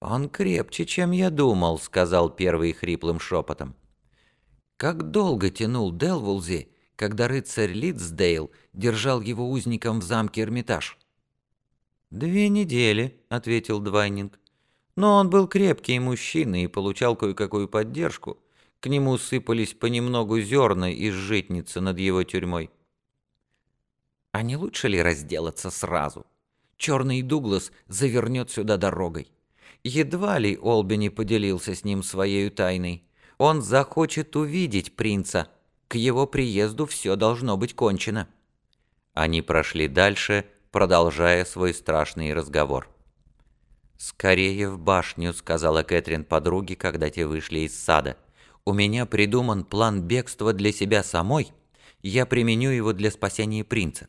«Он крепче, чем я думал», — сказал первый хриплым шепотом. Как долго тянул Делвулзи, когда рыцарь Лидсдейл держал его узником в замке Эрмитаж? «Две недели», — ответил Двайнинг. «Но он был крепкий мужчина и получал кое-какую поддержку. К нему сыпались понемногу зерна из житницы над его тюрьмой». «А не лучше ли разделаться сразу? Черный Дуглас завернет сюда дорогой». Едва ли Олбини поделился с ним своей тайной. Он захочет увидеть принца. К его приезду все должно быть кончено. Они прошли дальше, продолжая свой страшный разговор. «Скорее в башню», — сказала Кэтрин подруге, когда те вышли из сада. «У меня придуман план бегства для себя самой. Я применю его для спасения принца».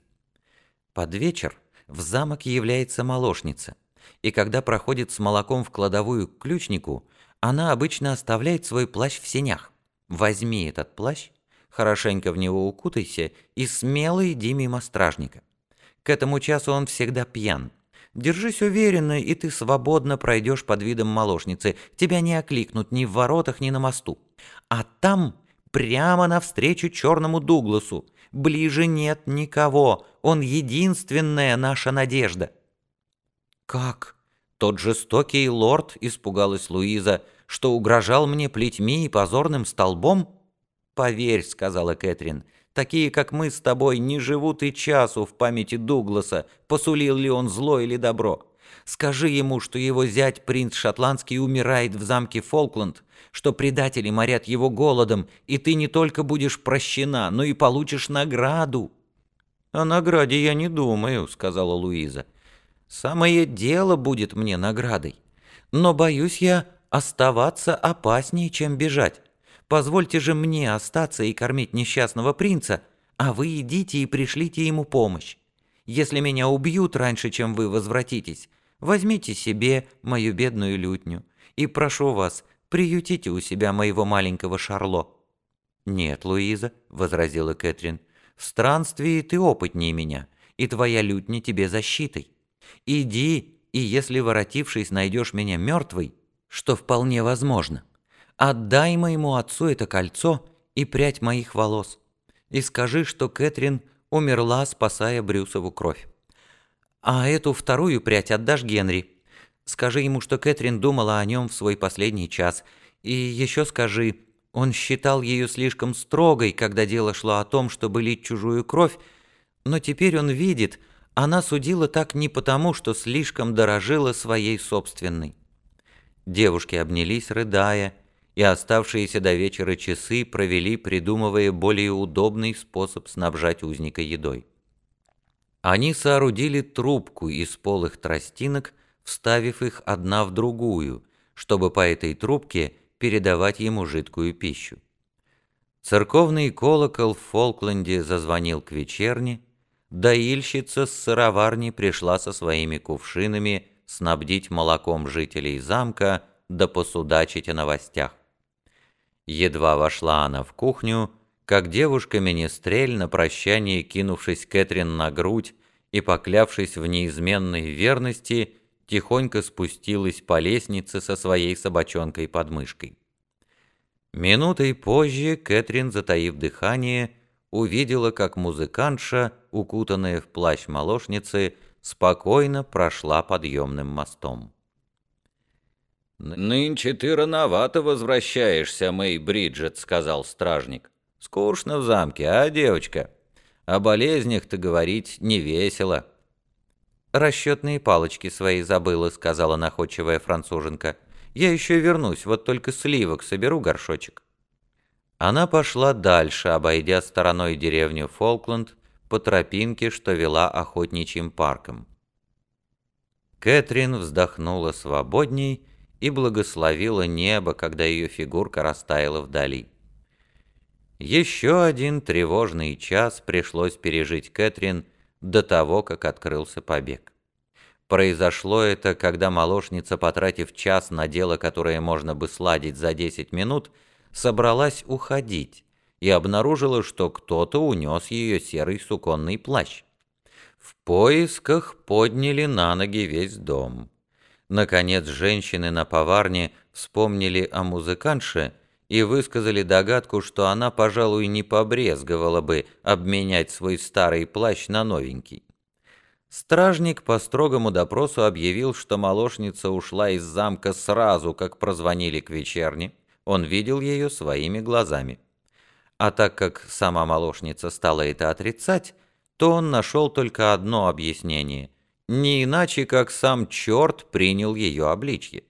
Под вечер в замок является молочница и когда проходит с молоком в кладовую к ключнику, она обычно оставляет свой плащ в сенях. Возьми этот плащ, хорошенько в него укутайся и смело иди мимо стражника. К этому часу он всегда пьян. Держись уверенно, и ты свободно пройдешь под видом молочницы. Тебя не окликнут ни в воротах, ни на мосту. А там прямо навстречу черному Дугласу. Ближе нет никого. Он единственная наша надежда. «Как? Тот жестокий лорд, — испугалась Луиза, — что угрожал мне плетьми и позорным столбом?» «Поверь, — сказала Кэтрин, — такие, как мы с тобой, не живут и часу в памяти Дугласа, посулил ли он зло или добро. Скажи ему, что его зять, принц шотландский, умирает в замке Фолкленд, что предатели морят его голодом, и ты не только будешь прощена, но и получишь награду». «О награде я не думаю», — сказала Луиза. Самое дело будет мне наградой. Но боюсь я оставаться опаснее, чем бежать. Позвольте же мне остаться и кормить несчастного принца, а вы идите и пришлите ему помощь. Если меня убьют раньше, чем вы возвратитесь, возьмите себе мою бедную лютню и прошу вас, приютите у себя моего маленького Шарло». «Нет, Луиза», — возразила Кэтрин, — «в странстве ты опытнее меня, и твоя лютня тебе защитой. Иди, и если, воротившись, найдешь меня мертвой, что вполне возможно, отдай моему отцу это кольцо и прядь моих волос, и скажи, что Кэтрин умерла, спасая Брюсову кровь. А эту вторую прядь отдашь Генри. Скажи ему, что Кэтрин думала о нем в свой последний час. И еще скажи, он считал ее слишком строгой, когда дело шло о том, чтобы лить чужую кровь, но теперь он видит, она судила так не потому, что слишком дорожила своей собственной. Девушки обнялись, рыдая, и оставшиеся до вечера часы провели, придумывая более удобный способ снабжать узника едой. Они соорудили трубку из полых тростинок, вставив их одна в другую, чтобы по этой трубке передавать ему жидкую пищу. Церковный колокол в Фолкленде зазвонил к вечерне, доильщица с сыроварни пришла со своими кувшинами снабдить молоком жителей замка да посудачить о новостях. Едва вошла она в кухню, как девушка-министрель на прощание, кинувшись Кэтрин на грудь и поклявшись в неизменной верности, тихонько спустилась по лестнице со своей собачонкой под мышкой. Минутой позже Кэтрин, затаив дыхание, увидела, как музыкантша, укутанная в плащ молочницы, спокойно прошла подъемным мостом. «Нынче ты рановато возвращаешься, Мэй Бриджет», — сказал стражник. «Скучно в замке, а, девочка? О болезнях-то говорить не весело». «Расчетные палочки свои забыла», — сказала находчивая француженка. «Я еще вернусь, вот только сливок соберу горшочек». Она пошла дальше, обойдя стороной деревню Фолкленд по тропинке, что вела охотничьим парком. Кэтрин вздохнула свободней и благословила небо, когда ее фигурка растаяла вдали. Еще один тревожный час пришлось пережить Кэтрин до того, как открылся побег. Произошло это, когда молочница, потратив час на дело, которое можно бы сладить за 10 минут, собралась уходить и обнаружила, что кто-то унес ее серый суконный плащ. В поисках подняли на ноги весь дом. Наконец, женщины на поварне вспомнили о музыкантше и высказали догадку, что она, пожалуй, не побрезговала бы обменять свой старый плащ на новенький. Стражник по строгому допросу объявил, что молочница ушла из замка сразу, как прозвонили к вечерне. Он видел ее своими глазами. А так как сама молочница стала это отрицать, то он нашел только одно объяснение – не иначе, как сам черт принял ее обличье.